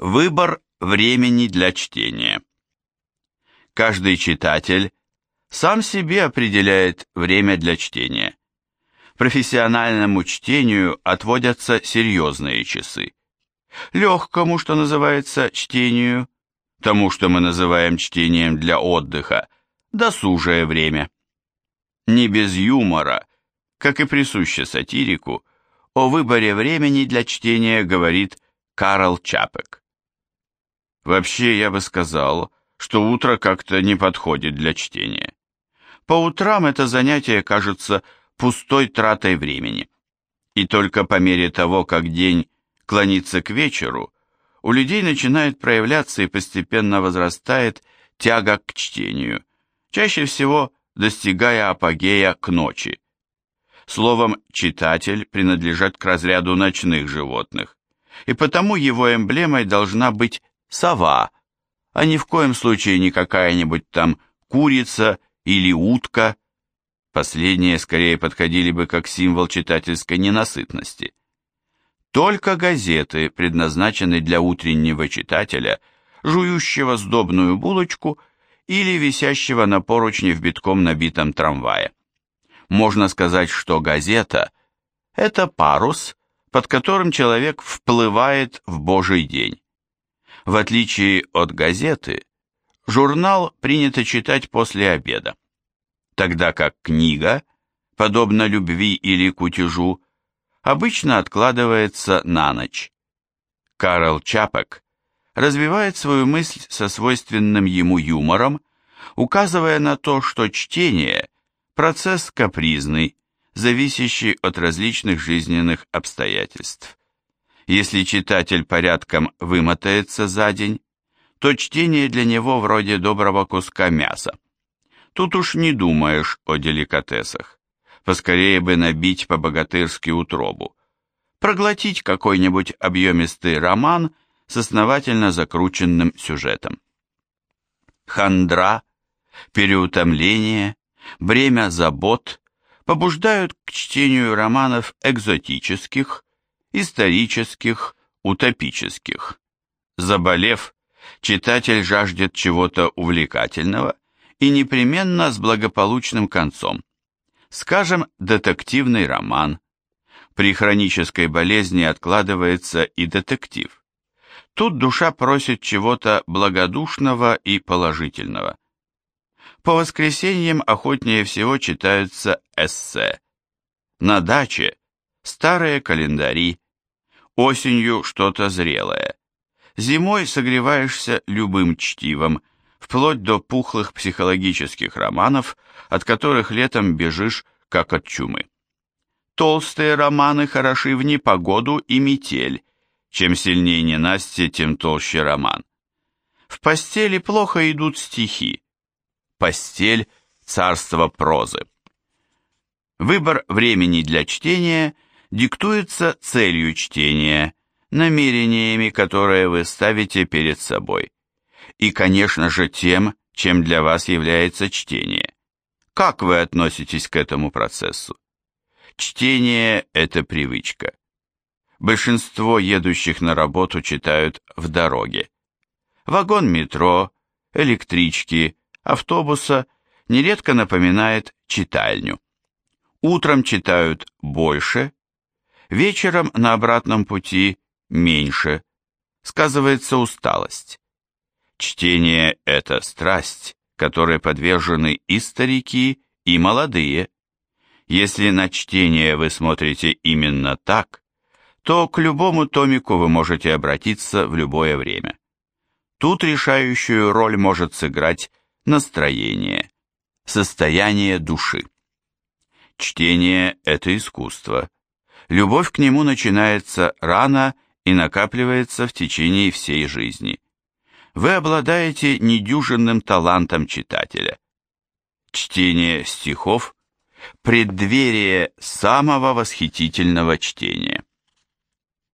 Выбор времени для чтения. Каждый читатель сам себе определяет время для чтения. Профессиональному чтению отводятся серьезные часы. Легкому, что называется, чтению, тому, что мы называем чтением для отдыха, досужее время. Не без юмора, как и присуще сатирику, о выборе времени для чтения говорит Карл Чапек. Вообще, я бы сказал, что утро как-то не подходит для чтения. По утрам это занятие кажется пустой тратой времени. И только по мере того, как день клонится к вечеру, у людей начинает проявляться и постепенно возрастает тяга к чтению, чаще всего достигая апогея к ночи. Словом, читатель принадлежит к разряду ночных животных, и потому его эмблемой должна быть сова, а ни в коем случае не какая-нибудь там курица или утка. Последние скорее подходили бы как символ читательской ненасытности. Только газеты предназначены для утреннего читателя, жующего сдобную булочку или висящего на поручне в битком набитом трамвае. Можно сказать, что газета – это парус, под которым человек вплывает в Божий день. В отличие от газеты, журнал принято читать после обеда, тогда как книга, подобно любви или кутежу, обычно откладывается на ночь. Карл Чапок развивает свою мысль со свойственным ему юмором, указывая на то, что чтение – процесс капризный, зависящий от различных жизненных обстоятельств. Если читатель порядком вымотается за день, то чтение для него вроде доброго куска мяса. Тут уж не думаешь о деликатесах. Поскорее бы набить по-богатырски утробу. Проглотить какой-нибудь объемистый роман с основательно закрученным сюжетом. Хандра, переутомление, бремя забот побуждают к чтению романов экзотических, исторических, утопических. Заболев, читатель жаждет чего-то увлекательного и непременно с благополучным концом. Скажем, детективный роман. При хронической болезни откладывается и детектив. Тут душа просит чего-то благодушного и положительного. По воскресеньям охотнее всего читаются эссе. На даче старые календари, осенью что-то зрелое. Зимой согреваешься любым чтивом, вплоть до пухлых психологических романов, от которых летом бежишь, как от чумы. Толстые романы хороши в непогоду и метель, чем сильнее ненастье, тем толще роман. В постели плохо идут стихи. Постель – царство прозы. Выбор времени для чтения – диктуется целью чтения, намерениями, которые вы ставите перед собой, и, конечно же, тем, чем для вас является чтение. Как вы относитесь к этому процессу? Чтение – это привычка. Большинство едущих на работу читают в дороге. Вагон метро, электрички, автобуса нередко напоминает читальню. Утром читают больше, Вечером на обратном пути меньше. Сказывается усталость. Чтение – это страсть, которой подвержены и старики, и молодые. Если на чтение вы смотрите именно так, то к любому томику вы можете обратиться в любое время. Тут решающую роль может сыграть настроение, состояние души. Чтение – это искусство Любовь к нему начинается рано и накапливается в течение всей жизни. Вы обладаете недюжинным талантом читателя. Чтение стихов – преддверие самого восхитительного чтения.